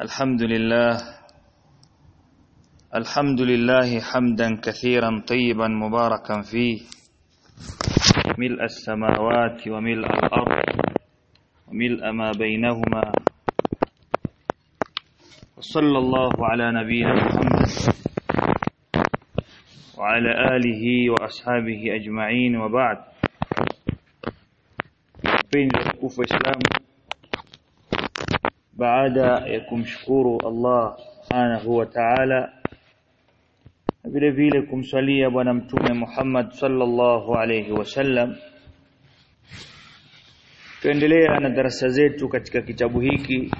الحمد لله. الحمد لله حمدا كثيرا طيبا مباركا فيه. ملء السماوات وملء الأرض وملء ما بينهما. وصلى الله على نبينا محمد وعلى آله وأصحابه أجمعين وبعد. Penzi tukufu Islam baada ya kumshukuru Allah subhanahu wa ta'ala vile vile kumswalia bwana mtume Muhammad sallallahu alayhi wasallam tuendelea na darasa zetu katika kitabu hiki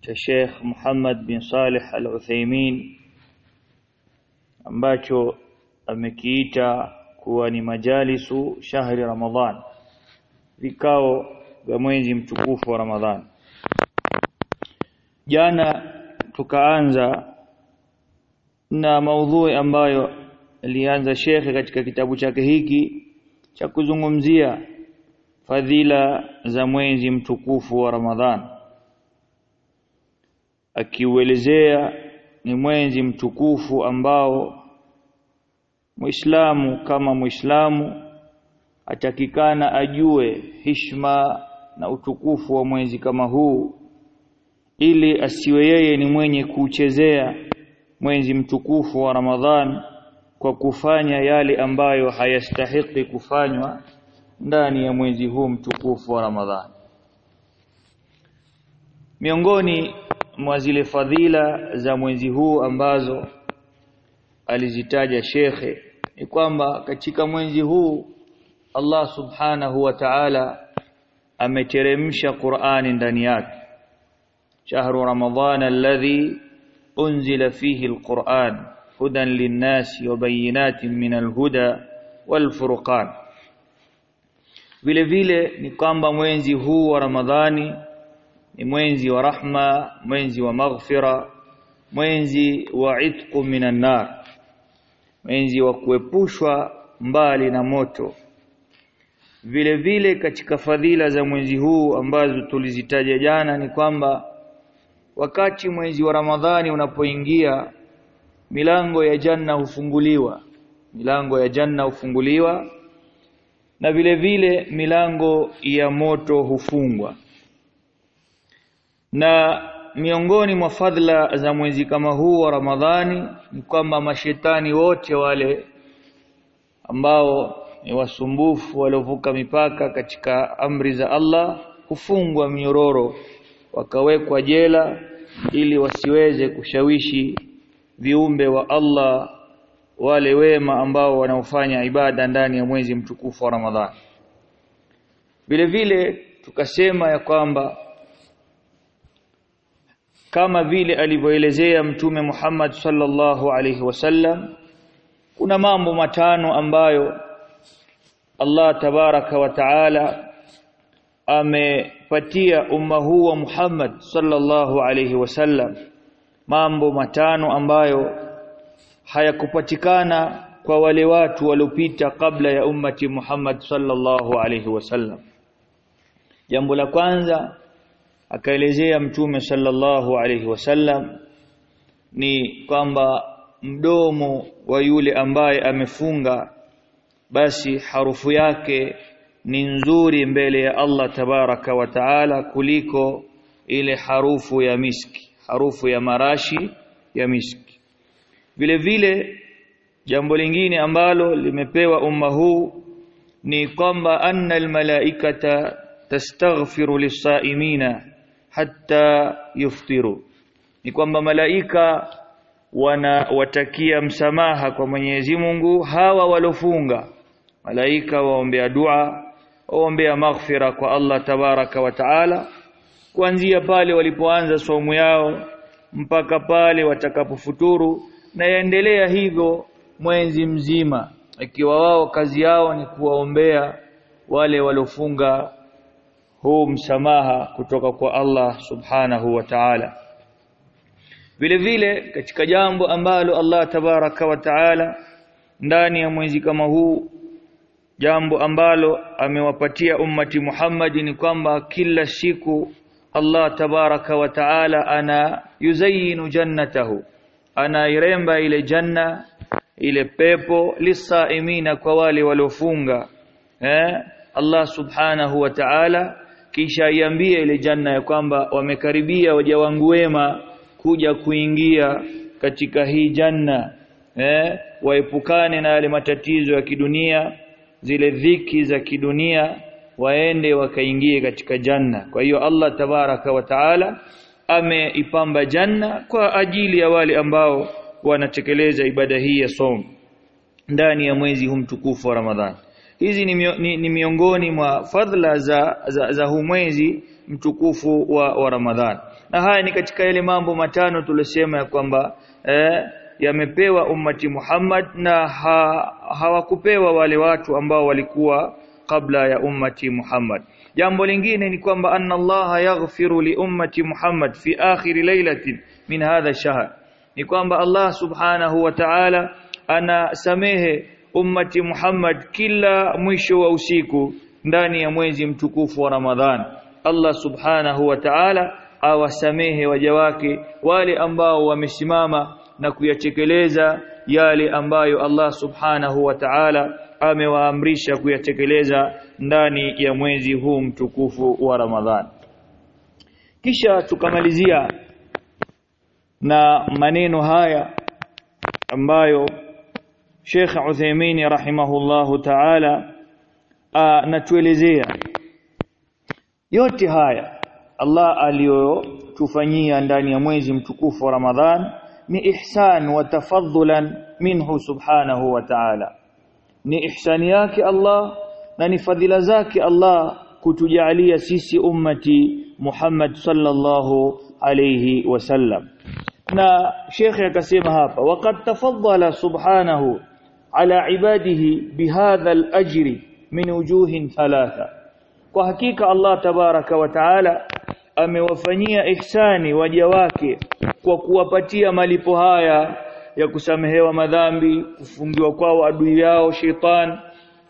cha Sheikh Muhammad bin Saleh Al-Uthaymeen ambacho amekiita kuwa ni majalisu shahri Ramadhan vikao vya mwezi mtukufu wa Ramadhani. Jana tukaanza na maudhui ambayo alianza shekhe katika kitabu chake hiki cha kuzungumzia fadhila za mwezi mtukufu wa Ramadhan. Akiuelezea ni mwezi mtukufu ambao Muislamu kama Muislamu atakikana ajue hishma na utukufu wa mwezi kama huu ili asiwe yeye ni mwenye kuchezea mwezi mtukufu wa Ramadhan kwa kufanya yale ambayo hayastahiki kufanywa ndani ya mwezi huu mtukufu wa Ramadhan. Miongoni mwa zile fadhila za mwezi huu ambazo alizitaja shekhe ni kwamba katika mwezi huu Allah subhanahu wa ta'ala ameteremsha Qur'ani ndani yake shahru رمضان الذي unzila فيه القرآن هدى للناس وبينات من الهدى والفرقان. Vile vile ni kwamba mwezi huu wa Ramadhani ni mwezi wa rahma mwezi wa maghfira mwezi wa itqu minan nar mwezi wa kuepushwa mbali na moto. Vile vile katika fadhila za mwezi huu ambazo tulizitaja jana ni kwamba wakati mwezi wa Ramadhani unapoingia milango ya janna hufunguliwa. Milango ya janna hufunguliwa na vile vile milango ya moto hufungwa. Na miongoni mwa fadhila za mwezi kama huu wa Ramadhani ni kwamba mashetani wote wale ambao ni wasumbufu waliovuka mipaka katika amri za Allah hufungwa minyororo wakawekwa jela ili wasiweze kushawishi viumbe wa Allah wale wema ambao wanaofanya ibada ndani ya mwezi mtukufu wa Ramadhani. Vile vile tukasema ya kwamba kama vile alivyoelezea mtume Muhammad sallallahu alaihi wasallam kuna mambo matano ambayo Allah tabaraka wa taala amepatia umma huu wa Muhammad sallallahu alayhi wasallam mambo matano ambayo hayakupatikana kwa wale watu waliopita kabla ya ummati Muhammad sallallahu alayhi wasallam jambo la kwanza akaelezea mtume sallallahu alayhi wasallam ni kwamba mdomo wa yule ambaye amefunga basi harufu yake ni nzuri mbele ya Allah tabaraka wa taala kuliko ile harufu ya miski harufu ya marashi ya miski. Vile vile jambo lingine ambalo limepewa umma huu ni kwamba anna almalaikata tastaghfiru lisaimina hatta yuftiru. Ni kwamba malaika wanawatakia msamaha kwa Mwenyezi Mungu hawa walofunga malaika waombea dua waombea maghfira kwa Allah tabaraka wa taala. Kuanzia pale walipoanza saumu yao mpaka pale watakapofuturu na yaendelea hivyo mwezi mzima. Ikiwa wao kazi yao ni kuwaombea wale waliofunga huu msamaha kutoka kwa Allah subhanahu wa ta'ala. Vile vile katika jambo ambalo Allah tabaraka wa taala ndani ya mwezi kama huu jambo ambalo amewapatia ummati Muhammad ni kwamba kila siku Allah tabaraka wa taala ana yuzayinu jannatahu ana iremba ile janna ile pepo lisaimina kwa wale waliofunga eh? Allah subhanahu wa ta'ala kisha iambie ile janna ya kwamba wamekaribia waja wangu wema kuja kuingia katika hii janna eh? Waepukane na yale matatizo ya kidunia zile dhiki za kidunia waende wakaingie katika janna. Kwa hiyo Allah tabaraka wa taala ameipamba janna kwa ajili ya wale ambao wanatekeleza ibada hii ya somo ndani ya mwezi huu mtukufu wa Ramadhani hizi ni, ni, ni miongoni mwa fadhila za, za, za huu mwezi mtukufu wa, wa Ramadhani na haya ni katika yale mambo matano tulisema ya kwamba eh, yamepewa ummati Muhammad na ha, hawakupewa wale watu ambao walikuwa kabla ya ummati Muhammad. Jambo lingine ni kwamba anna Allah yaghfiru li ummati Muhammad fi akhir lailatin min hadha shahr. Ni kwamba Allah subhanahu wa ta'ala anasamehe ummati Muhammad kila mwisho wa usiku ndani ya mwezi mtukufu wa Ramadhan. Allah subhanahu wa ta'ala awasamehe waja wake wale ambao wamesimama na kuyatekeleza yale ambayo Allah subhanahu wa ta'ala amewaamrisha kuyatekeleza ndani ya mwezi huu mtukufu wa Ramadhan. Kisha tukamalizia na maneno haya ambayo Sheikh Uthaymeen rahimahullahu ta'ala anatuelezea. Yote haya Allah aliyotufanyia ndani ya mwezi mtukufu wa Ramadhan ni ihsan wa tafadhulan minhu subhanahu wa ta'ala ni ihsani yake Allah na ni fadhila zake Allah kutujalia sisi ummati Muhammad sallallahu alayhi wasallam na shekhe akasema hapa waqad tafaddala subhanahu ala ibadihi bihadha al-ajri min wujuhin thalatha kwa hakika Allah tabaraka wa taala amewafanyia ihsani waja wake kwa kuwapatia malipo haya ya kusamehewa madhambi kufungiwa kwao adui yao sheitan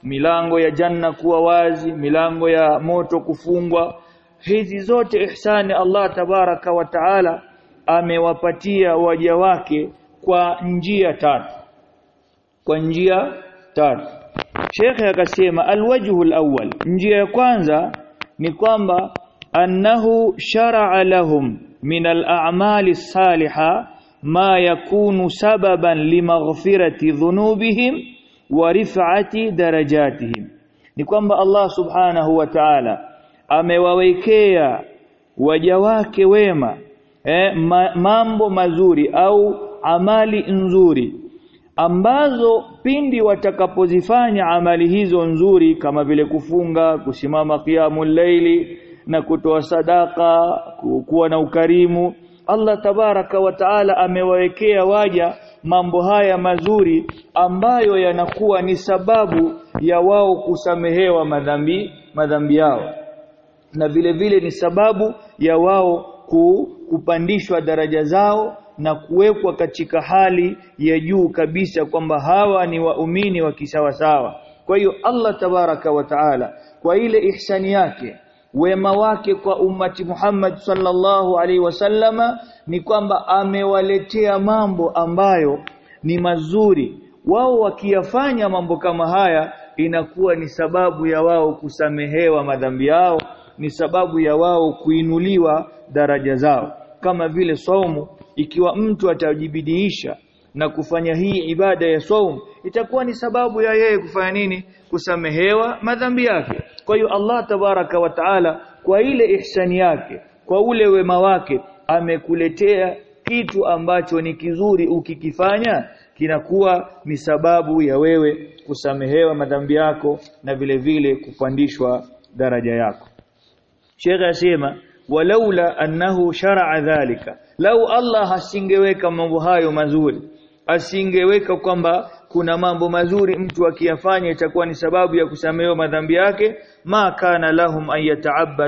milango ya janna kuwa wazi milango ya moto kufungwa. Hizi zote ihsani Allah tabaraka wa taala amewapatia waja wake kwa njia tatu. Kwa njia tatu. Sheikh akasema alwajhu alawwal njia ya kwanza ni kwamba annahu shara'a lahum min al'amali salihah ma yakunu sababan limaghfirati dhunubihim wa rif'ati darajatihim. Ni kwamba Allah subhanahu wa ta'ala amewawekea waja wake wema eh, ma, mambo mazuri au amali nzuri ambazo pindi watakapozifanya amali hizo nzuri kama vile kufunga kusimama qiyamul laili na kutoa sadaka kuwa na ukarimu. Allah tabaraka wa taala amewawekea waja mambo haya mazuri ambayo yanakuwa ni sababu ya wao kusamehewa madhambi madhambi yao. Na vile vile ni sababu ya wao ku, kupandishwa daraja zao na kuwekwa katika hali ya juu kabisa kwamba hawa ni waumini wa kisawasawa. Kwa hiyo Allah tabaraka wa taala kwa ile ihsani yake wema wake kwa ummati Muhammad sallallahu alaihi wasallama ni kwamba amewaletea mambo ambayo ni mazuri. Wao wakiyafanya mambo kama haya inakuwa ni sababu ya wao kusamehewa madhambi yao ni sababu ya wao kuinuliwa daraja zao. Kama vile saumu ikiwa mtu atajibidiisha na kufanya hii ibada ya saum itakuwa ni sababu ya yeye kufanya nini? Kusamehewa madhambi yake. Kwa hiyo Allah tabaraka wa taala kwa ile ihsani yake kwa ule wema wake amekuletea kitu ambacho ni kizuri ukikifanya kinakuwa ni sababu ya wewe kusamehewa madhambi yako na vile vile kupandishwa daraja yako. Sheikh asema walaula annahu shar'a dhalika. Lau Allah asingeweka mambo hayo mazuri asingeweka kwamba kuna mambo mazuri mtu akiyafanya itakuwa ni sababu ya kusamehewa madhambi yake ma kana lahum an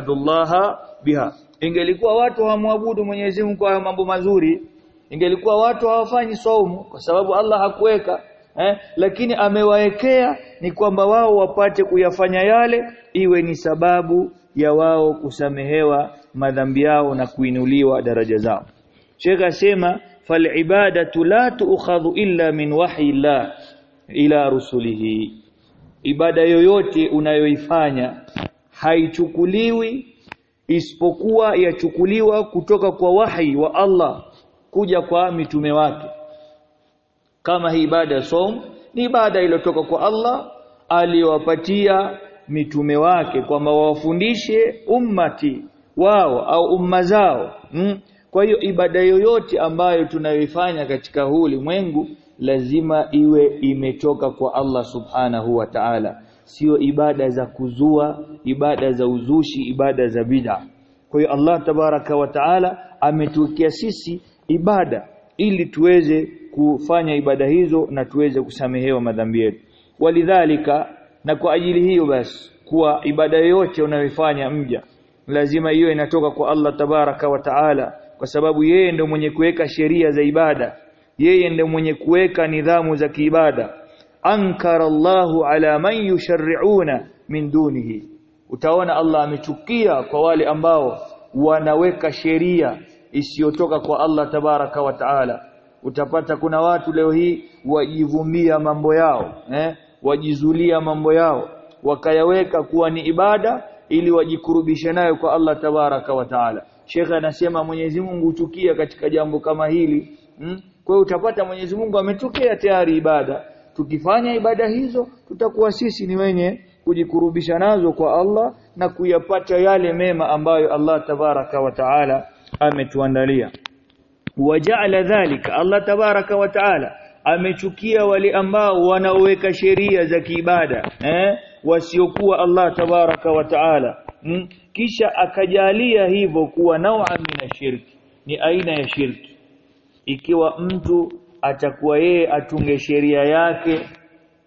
Allah biha. Ingelikuwa watu hawamwabudu Mwenyezi Mungu kwa mambo mazuri ingelikuwa watu hawafanyi saumu kwa sababu Allah hakuweka eh, lakini amewaekea ni kwamba wao wapate kuyafanya yale iwe ni sababu ya wao kusamehewa madhambi yao na kuinuliwa daraja zao. Sheikh asema fal ibadatu la tu'khadhu illa min wahyi la ila rusulihi ibada yoyote unayoifanya haichukuliwi isipokuwa yachukuliwa kutoka kwa wahi wa Allah kuja kwa mitume wake kama hii ibada ya som ni ibada iliyotoka kwa Allah aliyowapatia mitume wake kwamba wawafundishe ummati wao au umma zao mm? Kwa hiyo ibada yoyote ambayo tunayoifanya katika huu ulimwengu lazima iwe imetoka kwa Allah subhanahu wa ta'ala. Sio ibada za kuzua ibada za uzushi ibada za bid'a. Kwa hiyo Allah tabaraka wa taala ametuwekea sisi ibada ili tuweze kufanya ibada hizo na tuweze kusamehewa madhambi yetu. Walidhalika na kwa ajili hiyo basi kuwa ibada yoyote unayoifanya mja lazima iwe inatoka kwa Allah tabaraka wa taala kwa sababu yeye ndio mwenye kuweka sheria za ibada. Yeye ndio mwenye kuweka nidhamu za kiibada. Ankara Allahu ala man yusharri'una min dunihi. Utaona Allah amechukia kwa wale ambao wanaweka sheria isiyotoka kwa Allah tabaraka wa taala. Utapata kuna watu leo hii wajivumia mambo yao eh? Wajizulia mambo yao. Wakayaweka kuwa ni ibada ili wajikurubishe nayo kwa Allah tabaraka wa taala Sheikh anasema Mwenyezi Mungu huchukia katika jambo kama hili hmm? kwa hiyo utapata Mwenyezi Mungu ametokea tayari ibada tukifanya ibada hizo tutakuwa sisi ni wenye kujikurubisha nazo kwa Allah na kuyapata yale mema ambayo Allah tabaraka wa taala ametuandalia waja'ala dhalika Allah tabaraka wa taala amechukia wale ambao wanaoweka sheria za kiibada eh wasiokuwa Allah tabaraka wa taala hmm? Kisha akajalia hivyo kuwa naua min shirki. Ni aina ya shirki. Ikiwa mtu atakuwa yeye atunge sheria yake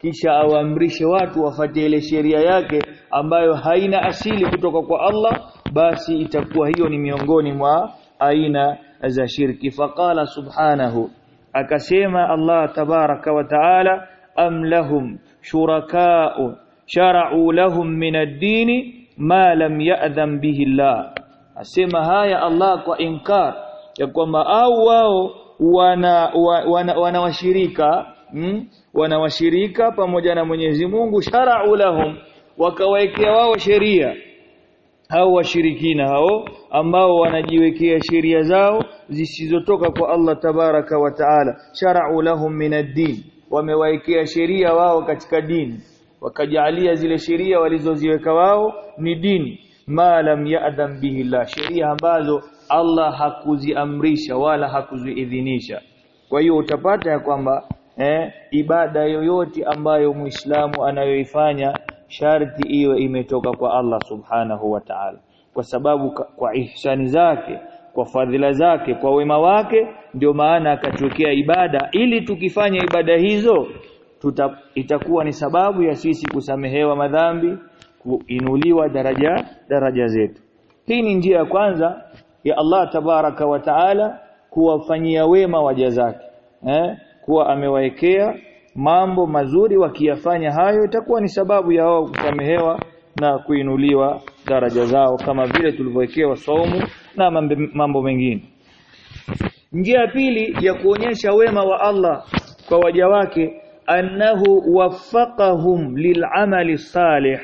kisha awaamrishe watu wafuate ile sheria yake ambayo haina asili kutoka kwa Allah basi itakuwa hiyo ni miongoni mwa aina za shirki. Faqala subhanahu akasema Allah tabaraka wa taala am lahum shuraka'u shara'u lahum min ad-din ma lam ya'dham bihi Allah. Asema haya Allah kwa inkar ya kwamba au wao wana wana, wana washirika mm? wana washirika pamoja na Mwenyezi Mungu shara'u lahum wakawaekea wao sheria. Hao washirikina hao ambao wanajiwekea sheria zao zisizotoka kwa Allah tabaraka wa taala. Shara'u lahum min ad-din wamewaekea sheria wao katika dini wakajalia zile sheria walizoziweka wao ni dini. Ma lam ya'dham bihi la sheria ambazo Allah hakuziamrisha wala hakuziidhinisha. Kwa hiyo utapata ya kwamba eh, ibada yoyote ambayo Muislamu anayoifanya sharti iwe imetoka kwa Allah subhanahu wa ta'ala. Kwa sababu kwa ihsani zake kwa fadhila zake kwa wema wake ndio maana akatokea ibada. Ili tukifanya ibada hizo tuta, itakuwa ni sababu ya sisi kusamehewa madhambi kuinuliwa daraja daraja zetu. Hii ni njia ya kwanza ya Allah tabaraka wa taala kuwafanyia wema waja zake eh? Kuwa amewaekea mambo mazuri wakiyafanya hayo itakuwa ni sababu ya wao kusamehewa na kuinuliwa daraja zao kama vile tulivyowekewa saumu na mambo mengine. Njia ya pili ya kuonyesha wema wa Allah kwa waja wake annahu waffaqahum lil'amali salih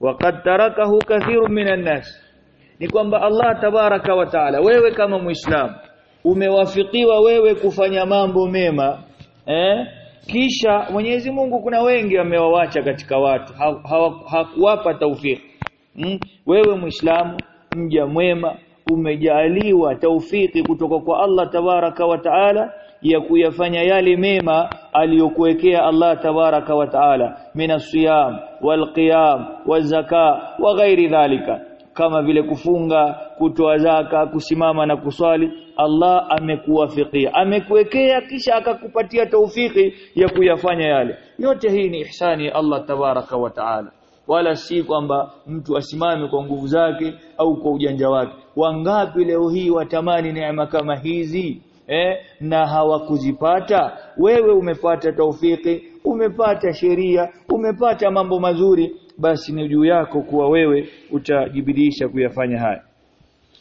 waqad tarakahu kathirun minan nas. Ni kwamba Allah tabaraka wa taala wewe kama muislamu umewafikiwa wewe kufanya mambo mema eh? Kisha Mwenyezi Mungu kuna wengi amewawacha katika watu hakuwapa ha, taufiki hmm? wewe muislamu mja mwema umejaliwa taufiki kutoka kwa Allah tabaraka wa taala ya kuyafanya yale mema aliyokuwekea Allah tabaraka wa taala minasiyam walqiyam wazaka wa ghairi dhalika. Kama vile kufunga kutoa zaka kusimama na kuswali Allah amekuwafikia amekuwekea kisha akakupatia taufiki ya kuyafanya yale. Yote hii ni ihsani ya Allah tabaraka wa taala. Wala si kwamba mtu asimame kwa nguvu zake au kwa ujanja wake. Wangapi leo hii watamani neema kama hizi eh, na hawakuzipata? Wewe umepata taufiki umepata sheria umepata mambo mazuri basi ni juu yako kuwa wewe utajibidisha kuyafanya haya.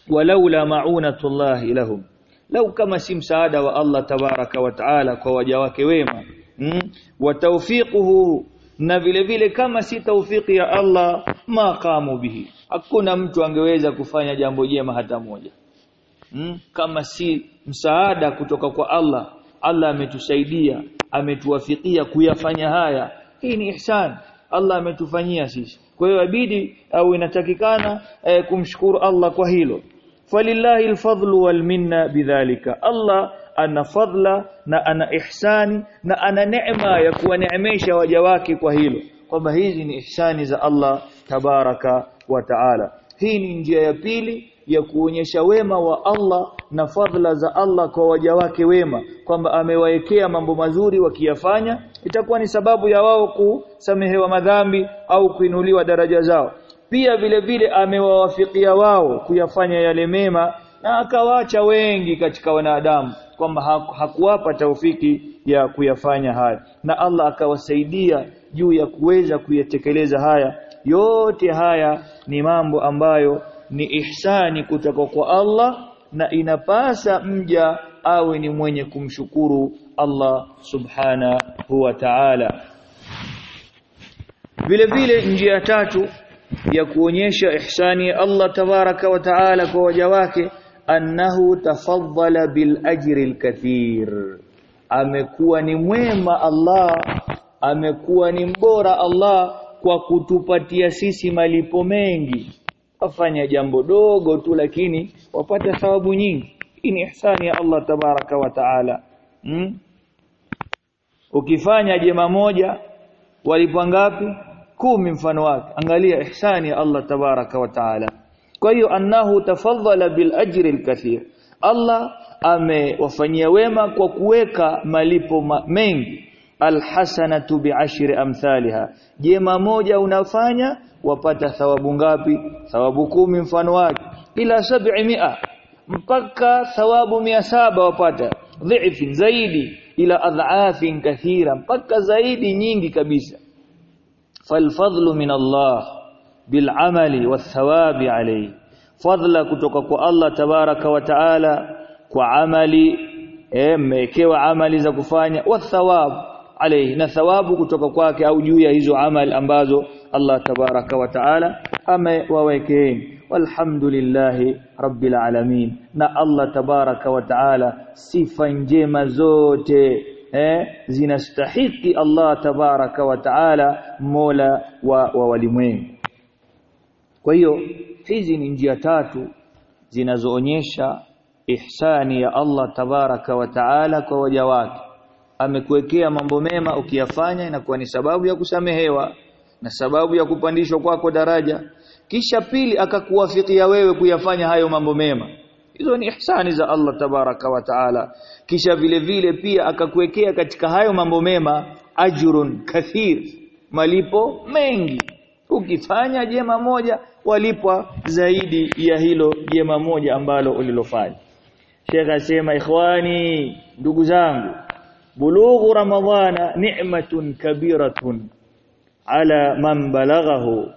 Walaula ma'unatullahi lahum lau kama si msaada wa Allah tabaraka wa taala kwa waja wake wema. Mm? wa tawfiquhu na vile vile kama si tawfiki ya Allah maqamu bihi. Hakuna mtu angeweza kufanya jambo jema hata moja mm? kama si msaada kutoka kwa Allah Allah ametusaidia ametuwafikia kuyafanya haya. Hii ni ihsan. Allah ametufanyia sisi. Kwa hiyo abidi au inatakikana eh, kumshukuru Allah kwa hilo. Falillahi alfadlu walminna bidhalika. Allah ana fadla na ana ihsani na ana neema ya kuwaneemesha waja wake kwa hilo. Kwamba hizi ni ihsani za Allah tabaraka wa taala. Hii ni njia ya pili ya kuonyesha wema wa Allah na fadhila za Allah kwa waja wake wema kwamba amewaekea mambo mazuri wakiyafanya itakuwa ni sababu ya wao kusamehewa madhambi au kuinuliwa daraja zao. Pia vile vile amewawafikia wao kuyafanya yale mema na akawacha wengi katika wanadamu kwamba hakuwapa taufiki ya kuyafanya haya. Na Allah akawasaidia juu ya kuweza kuyatekeleza haya. Yote haya ni mambo ambayo ni ihsani kutoka kwa Allah na inapasa mja awe ni mwenye kumshukuru Allah subhanahu wa ta'ala. Vile vile njia tatu ya kuonyesha ihsani ya Allah tabaraka wa taala kwa waja wake annahu tafaddala bil ajri al kathir. Amekuwa ni mwema Allah amekuwa ni mbora Allah kwa kutupatia sisi malipo mengi wafanya jambo dogo tu lakini wapata thawabu nyingi. Hii ni ihsani ya Allah tabaraka wa taala. Hmm? ukifanya jema moja walipwa ngapi? Kumi mfano wake. Angalia ihsani ya Allah tabaraka wa taala. Kwa hiyo annahu tafadhala bil ajri al kathir. Allah amewafanyia wema kwa kuweka malipo ma mengi alhasanatu bi'ashri amthaliha. Jema moja unafanya wapata thawabu ngapi? Thawabu kumi mfano wake. Ila sab'imia mpaka thawabu mia saba wapata. Dhifi zaidi. Ila adhaafin kathira. Mpaka zaidi nyingi kabisa. Falfadlu min Allah bil'amali wathawabi alayhi. Fadla kutoka kwa Allah tabaraka wa taala kwa amali eh mmekewa amali za kufanya. Wathawabu alayhi na thawabu kutoka kwake au juu ya hizo amali ambazo Allah tabaraka wa taala amewawekeeni. Walhamdulillahi rabbil alamin. Na Allah tabaraka wa taala sifa njema zote eh zinastahiki Allah tabaraka wa taala mola wa, wa walimwengu. Kwa hiyo hizi ni njia tatu zinazoonyesha ihsani ya Allah tabaraka wa taala kwa waja wake amekuwekea mambo mema ukiyafanya inakuwa ni sababu ya kusamehewa na sababu ya kupandishwa kwako daraja. Kisha pili akakuwafikia wewe kuyafanya hayo mambo mema. Hizo ni ihsani za Allah tabaraka wa taala. Kisha vile vile pia akakuwekea katika hayo mambo mema ajrun kathir malipo mengi. Ukifanya jema moja walipwa zaidi ya hilo jema moja ambalo ulilofanya. Sheikh asema ikhwani ndugu zangu bulughu ramadhana ni'matun kabiratun ala man balaghahu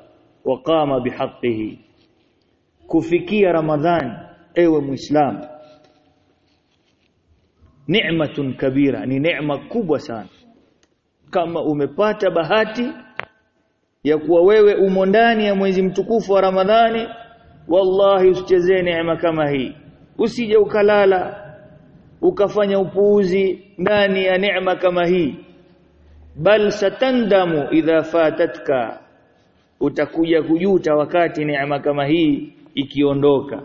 wa qama bihaqqihi. Kufikia ramadhan ewe muislam ni'matun kabira ni neema kubwa sana. Kama umepata bahati ya kuwa wewe umo ndani ya mwezi mtukufu wa Ramadhani wallahi usichezee neema kama hii. Usije ukalala ukafanya upuuzi ndani ya neema kama hii. Bal satandamu idha fatatka utakuja kujuta wakati neema kama hii ikiondoka.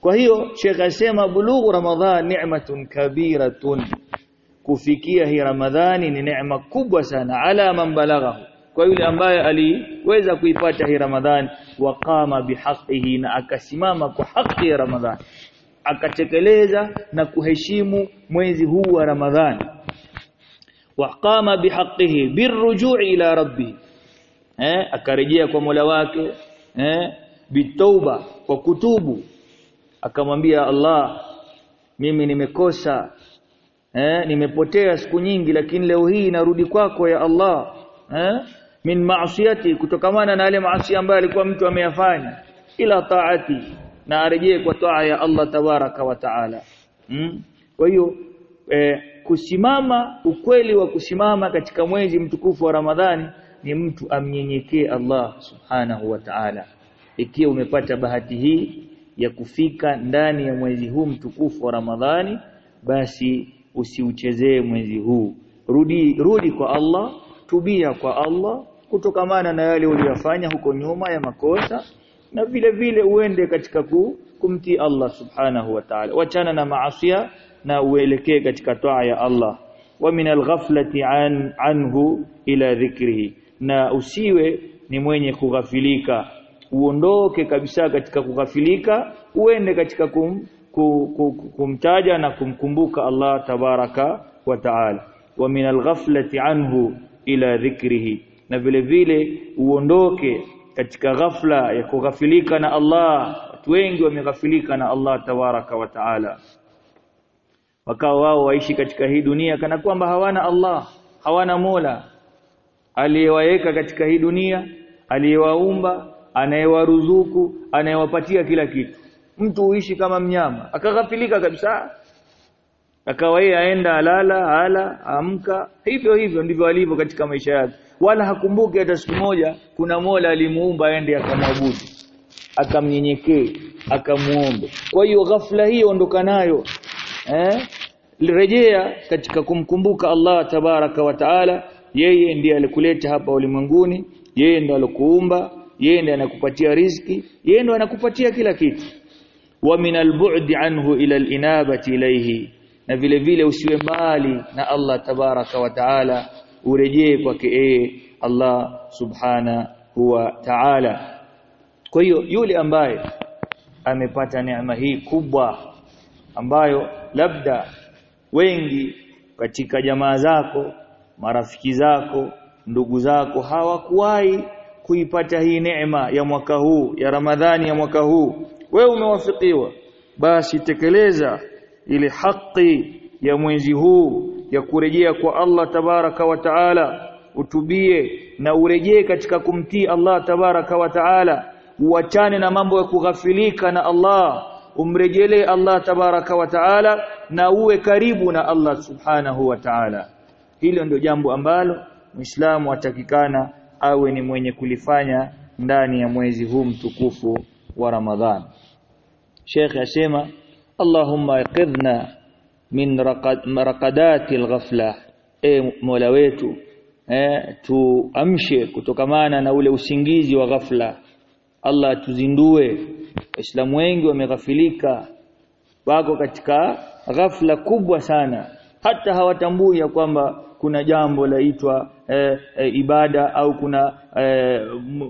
Kwa hiyo Sheikh asema bulughu ramadhan ni'matun kabiratun. Kufikia hii ramadhani ni neema kubwa sana ala man balaghahu. Kwa yule ambaye aliweza kuipata hii ramadhani waqama bihaqihi na akasimama kwa haki ya ramadhani akatekeleza na kuheshimu mwezi huu wa ramadhani. Waqama bihaqihi birrujui ila rabbi. Eh akarejea kwa Mola wake eh bitauba kwa kutubu. Akamwambia Allah mimi nimekosa eh nimepotea siku nyingi lakini leo hii narudi kwako ya Allah eh min maasiyati kutokamana na yale maasi ambayo alikuwa mtu ameyafanya ila taati na arejee kwa taa ya Allah tabaraka wa taala. Mm? kwa hiyo eh, kusimama ukweli wa kusimama katika mwezi mtukufu wa Ramadhani ni mtu amnyenyekee Allah subhanahu wa ta'ala. Ikiwa umepata bahati hii ya kufika ndani ya mwezi huu mtukufu wa Ramadhani basi usiuchezee mwezi huu. Rudi rudi kwa Allah tubia kwa Allah kutokamana na yale uliyofanya huko nyuma ya makosa na vile vile uende katika ku, kumtii Allah subhanahu wa ta'ala. Wachana na maasiya na uelekee katika toa ya Allah. Wa min alghaflati an anhu ila dhikrihi. Na usiwe ni mwenye kughafilika. Uondoke kabisa katika kughafilika uende katika kum, kum, kumtaja na kumkumbuka Allah tabaraka wa taala. Wa min alghaflati anhu ila dhikrihi. Na vile vile uondoke katika ghafla ya kughafilika na Allah watu wengi wameghafilika na Allah tabaraka wa taala. Wakao wao waishi katika hii dunia kana kwamba hawana Allah hawana Mola. Aliyewaeka katika hii dunia aliyewaumba anayewaruzuku anayewapatia kila kitu. Mtu huishi kama mnyama akaghafilika kabisa. Akawa yeye aenda alala ala amka. Hivyo hivyo ndivyo alivyo katika maisha yake wala hakumbuki hata siku moja kuna Mola alimuumba aende akamwabudu akamnyenyekee akamuombe kwa hiyo ghafla hiyo ondoka nayo eh? Rejea katika kumkumbuka Allah tabaraka wa taala. Yeye ndiye alikuleta hapa ulimwenguni yeye ndiye alikuumba yeye ndiye anakupatia riziki yeye ndiye anakupatia kila kitu. Wa min albu'd anhu ila alinabati ilayhi. Na vile vile usiwe mbali na Allah tabaraka wa taala urejee kwake yeye Allah subhana wa ta'ala. Kwa hiyo yule ambaye amepata neema hii kubwa ambayo labda wengi katika jamaa zako marafiki zako ndugu zako hawakuwahi kuipata hii neema ya mwaka huu ya Ramadhani ya mwaka huu wewe umewafikiwa basi tekeleza ile haki ya mwezi huu ya kurejea kwa Allah tabaraka wa taala utubie na urejee katika kumtii Allah tabaraka wa taala. Uachane na mambo ya kughafilika na Allah umrejelee Allah tabaraka wa taala na uwe karibu na Allah subhanahu wa taala. Hilo ndio jambo ambalo Muislamu atakikana awe ni mwenye kulifanya ndani ya mwezi huu mtukufu wa Ramadhan. Sheikh asema Allahumma iqidhna min raqadati alghafla e Mola wetu eh tuamshe kutokamana na ule usingizi wa ghafla Allah tuzindue Waislamu wengi wameghafilika wako katika ghafla kubwa sana. Hata hawatambui ya kwamba kuna jambo laitwa e, e, ibada au kuna e,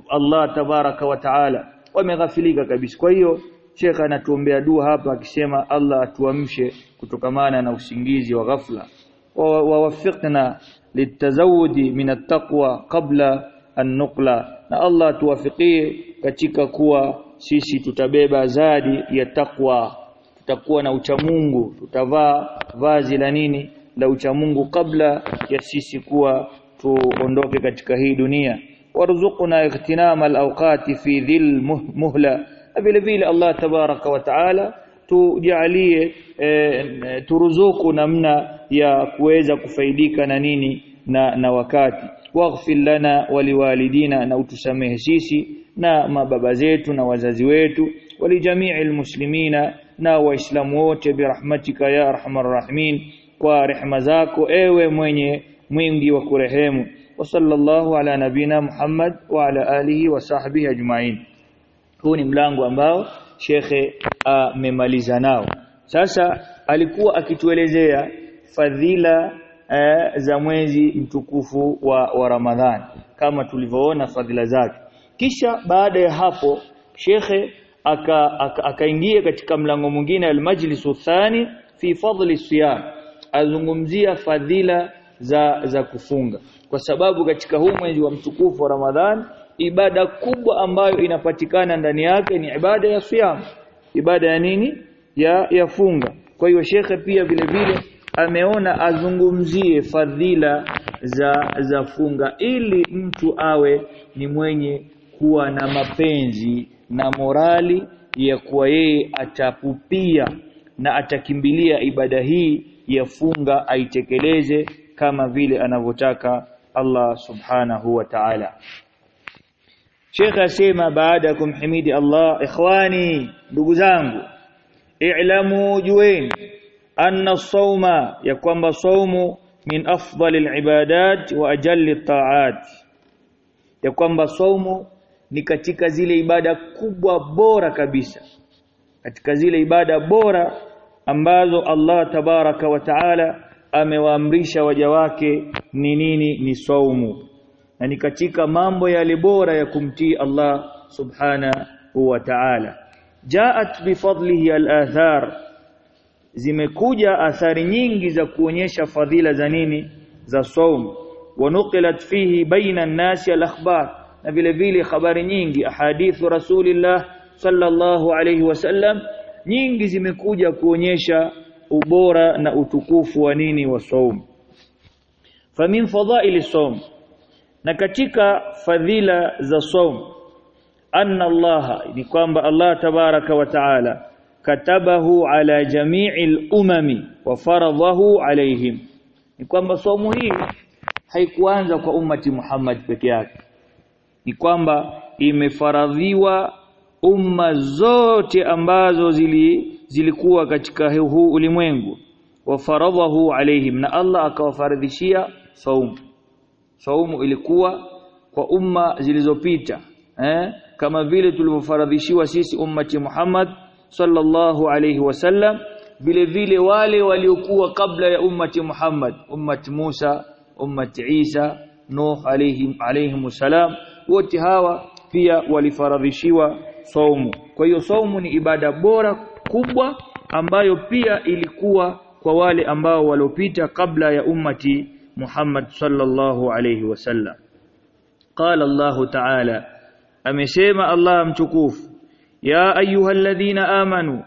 Allah tabaraka wa taala. Wameghafilika kabisa. Kwa hiyo Sheikh anatuombea dua hapa akisema Allah atuamshe kutokamana na usingizi wa ghafla. Wa wafiqna litazawudi min attaqwa qabla an-nuqla na Allah tuwafikie katika kuwa sisi tutabeba zadi ya takwa tutakuwa na uchamungu tutavaa vazi la nini? La uchamungu kabla ya sisi kuwa tuondoke katika hii dunia. Warzuqna ightinama alawqati fi dhil muhla vile vile Allah tabaraka wa taala tujalie e, turuzuku namna ya kuweza kufaidika na nini na, na wakati. Waghfir lana waliwalidina na utusamehe sisi na mababa zetu na wazazi wetu. Walijamii almuslimina na waislamu wote birahmatika ya arhamar rahimin kwa rehema zako ewe mwenye mwingi wa kurehemu. Wa sallallahu ala nabina Muhammad wa ala alihi wa sahbihi ajma'in huu ni mlango ambao shekhe amemaliza nao. Sasa alikuwa akituelezea fadhila eh, za mwezi mtukufu wa, wa Ramadhani kama tulivyoona fadhila zake. Kisha baada ya hapo shekhe akaingia aka, aka katika mlango mwingine almajlisu thani fi fadli siyam azungumzia fadhila za za kufunga. Kwa sababu katika huu mwezi wa mtukufu wa Ramadhan ibada kubwa ambayo inapatikana ndani yake ni ibada ya siyam. Ibada ya nini? Ya ya funga. Kwa hiyo shekhe pia vile vile ameona azungumzie fadhila za za funga ili mtu awe ni mwenye kuwa na mapenzi na morali ya kuwa yeye atapupia na atakimbilia ibada hii ya funga aitekeleze kama vile anavyotaka Allah subhanahu wa ta'ala Sheikh asema baada ya kumhimidi Allah ikhwani ndugu zangu i'lamu jueni anna as-sawma ya kwamba saumu min afdalil ibadat wa ajalli ta'at. Ya kwamba saumu ni katika zile ibada kubwa bora kabisa katika zile ibada bora ambazo Allah tabaraka wa taala amewaamrisha waja wake ni nini? Ni saumu na ni katika mambo yale bora ya kumtii Allah subhanahu wa ta'ala. Jaat bifadlihi al-athar. Zimekuja athari nyingi za kuonyesha fadhila za nini? Za saum wanuqilat fihi baina an-nasi al-akhbar. Na vile vile habari nyingi ahadithu rasulillah sallallahu alayhi wasallam nyingi zimekuja kuonyesha ubora na utukufu wa nini wa saum famin fadhaili saum na katika fadhila za saum anna Allah ni kwamba Allah tabaraka wa taala katabahu ala jami'il umami wa faradahu alaihim ni kwamba somo hii haikuanza kwa ummati Muhammad peke yake. Ni kwamba imefaradhiwa umma zote ambazo zili, zilikuwa katika huu ulimwengu wa faradhahu alaihim na Allah akawafaradhishia saumu saumu ilikuwa kwa umma zilizopita eh? Kama vile tulivyofaradhishiwa sisi ummati Muhammad sallallahu alayhi wasallam vile vile wale waliokuwa kabla ya ummati Muhammad ummati Musa ummati Isa Nuh alayhim alayhim salam wote hawa pia walifaradhishiwa saumu. Kwa hiyo saumu ni ibada bora kubwa ambayo pia ilikuwa kwa wale ambao waliopita kabla ya ummati Muhammad sallallahu alayhi wasallam qala Allah ta'ala amesema Allah mtukufu ya ayyuhalladhina amanu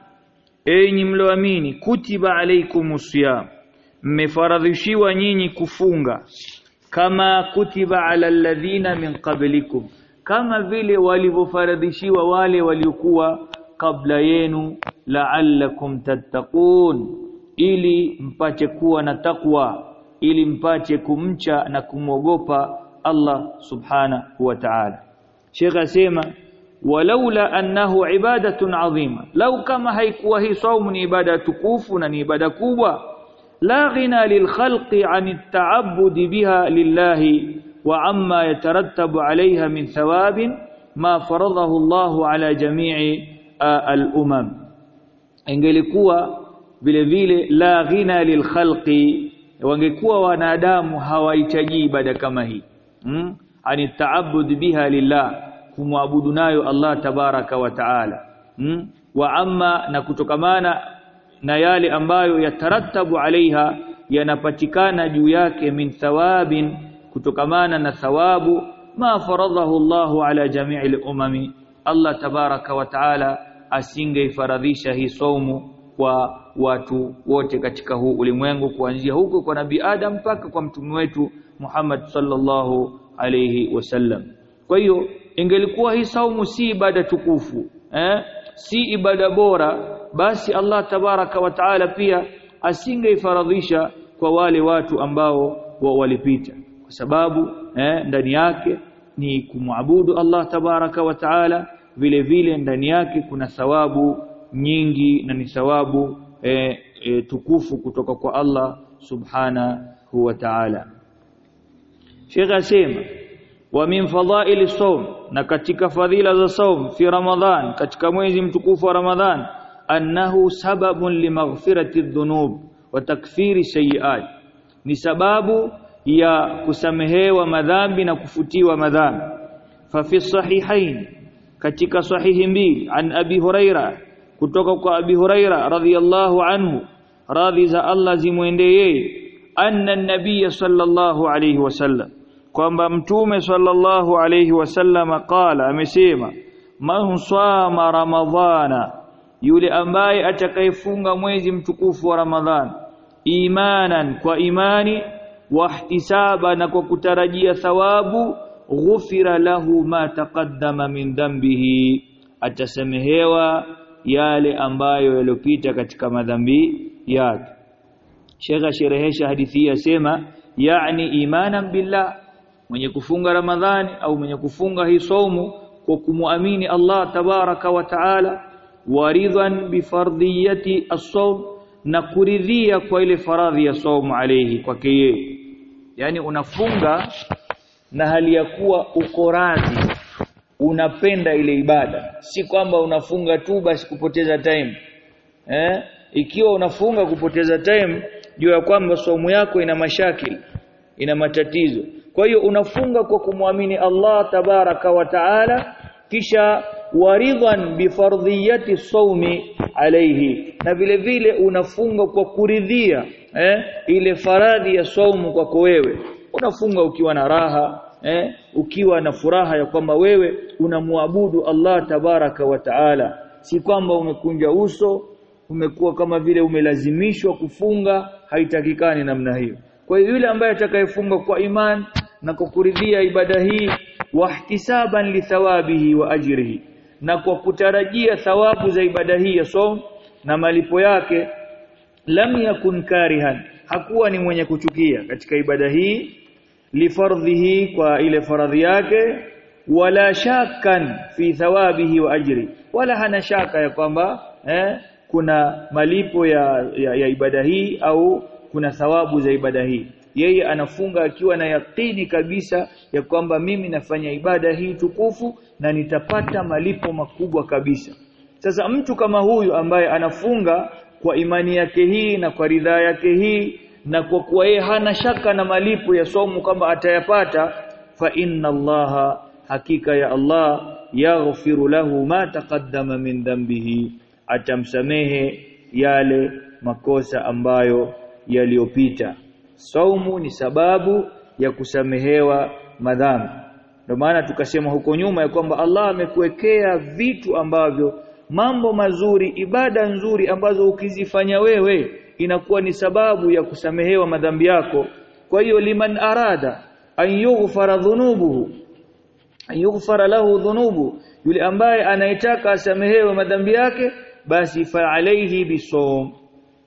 enyi mloamini kutiba alaykumus siyam mmefaradhishiwa nyinyi kufunga kama kutiba ala alladhina min qablikum kama vile walivyofaradhishiwa wale waliokuwa kabla yenu la'allakum tattaqun ili mpate kuwa na takwa ili mpate kumcha na kumwogopa Allah subhanahu wa ta'ala. Sheikh asema walaula annahu ibadatun adhima lau kama haikuwa hii saumu ni ibada tukufu na ni ibada kubwa la ghina lilkhalqi an at-ta'abbud biha lillahi wa amma yatarattabu alayha min thawabin ma faradahu Allahu ala jami'i al-umam ingelikuwa vile vile la ghina lilkhalqi wangekuwa wanadamu hawahitaji ibada kama hii hmm? ani taabud biha lillah kumwabudu nayo Allah tabaraka wa taala hmm? wa amma na kutokamana na yale ambayo yatarattabu alaiha yanapatikana juu yake min thawabin kutokamana na thawabu ma faradhahu Allahu ala jami'il umami Allah tabaraka wa taala asingeifaradhisha hii saumu kwa watu wote katika huu ulimwengu kuanzia huko kwa nabii Adam mpaka kwa mtume wetu Muhammad sallallahu alayhi wasallam. Kwa hiyo ingelikuwa hii saumu si ibada tukufu eh? Si ibada bora basi Allah tabaraka wa taala pia asingeifaradhisha kwa wale watu ambao wa walipita. Kwa sababu eh, ndani yake ni kumwabudu Allah tabaraka wa taala vile vile ndani yake kuna thawabu nyingi na ni thawabu e, e, tukufu kutoka kwa Allah subhanahu wa ta'ala. Sheikh asema wa min fadha'il sawm na katika fadhila za saum fi ramadhan katika mwezi mtukufu wa ramadhan annahu sababun limaghfirati dhunub wa takfiri sayiat ni sababu ya kusamehewa madhambi na kufutiwa madhambi. Fa fi sahihain katika sahihi mbili an abi huraira kutoka kwa abi huraira radhiyallahu anhu radhi za Allah zimwendee yeye anna an-nabiy sallallahu alayhi wasallam kwamba mtume sallallahu alayhi wasallam qala amesema man sama ramadhana yule ambaye atakayefunga mwezi mtukufu wa ramadhan imanan kwa imani wahtisaba na kwa kutarajia thawabu ghufira lahu ma taqaddama min dhanbihi atasamehewa yale ambayo yalopita katika madhambi yake. Sheikh asherehesha hadithi hii asema yani imanan billah mwenye kufunga Ramadhani au mwenye kufunga hii somo kwa kumuamini Allah tabaraka wa taala waridhan bifardiyati as-sawm na kuridhia kwa ile faradhi ya saumu alayhi kwake yeye. Yani unafunga na hali ya kuwa uko radhi unapenda ile ibada. Si kwamba unafunga tu basi kupoteza time. Eh? Ikiwa unafunga kupoteza time jua kwamba somo yako ina mashakili ina matatizo. Kwa hiyo unafunga kwa kumwamini Allah tabaraka wa taala kisha waridhan bifardhiyati sawmi alayhi. Na vile vile unafunga kwa kuridhia eh, ile faradhi ya saumu kwako wewe. Unafunga ukiwa na raha eh, ukiwa na furaha ya kwamba wewe unamwabudu Allah tabaraka wa taala. Si kwamba umekunja uso umekuwa kama vile umelazimishwa kufunga haitakikani namna hiyo. Kwa hiyo yule ambaye atakayefunga kwa iman na kukuridhia kuridhia ibada hii wahtisaban lithawabihi wa ajrihi na kwa kutarajia thawabu za ibada hii ya som na malipo yake lam yakun karihan hakuwa ni mwenye kuchukia katika ibada hii lifardhihi kwa ile faradhi yake wala shakkan fi thawabihi wa ajri wala hana shaka ya kwamba eh, kuna malipo ya, ya, ya ibada hii au kuna thawabu za ibada hii. Yeye anafunga akiwa na yakini kabisa ya kwamba mimi nafanya ibada hii tukufu na nitapata malipo makubwa kabisa. Sasa mtu kama huyu ambaye anafunga kwa imani yake hii na kwa ridhaa yake hii na kwa kuwa yeye hana shaka na malipo ya somo kama atayapata fa inna allaha hakika ya Allah yaghfiru lahu ma taqaddama min dhanbihi. Atamsamehe yale makosa ambayo yaliyopita. Saumu ni sababu ya kusamehewa madhambi. Ndio maana tukasema huko nyuma ya kwamba Allah amekuwekea vitu ambavyo mambo mazuri ibada nzuri ambazo ukizifanya wewe inakuwa ni sababu ya kusamehewa madhambi yako. Kwa hiyo liman arada an yughfara dhunubuhu an yughfara lahu dhunubu yule ambaye anayetaka asamehewe madhambi yake basi fa alayhi bisawm.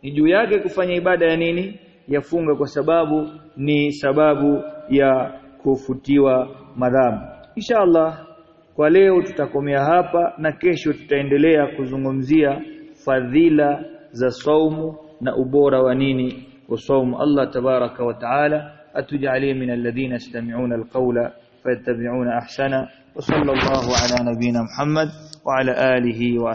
Ni juu yake kufanya ibada ya nini? Yafunga kwa sababu ni sababu ya kufutiwa madhambi. Inshallah kwa leo tutakomea hapa na kesho tutaendelea kuzungumzia fadhila za saumu na ubora wa nini wa saumu Allah tabaraka wa taala atujalie min alladhina yastami'una alqawla fayattabi'una ahsana wa sallallahu ala nabiyyina Muhammad wa ala alihi wa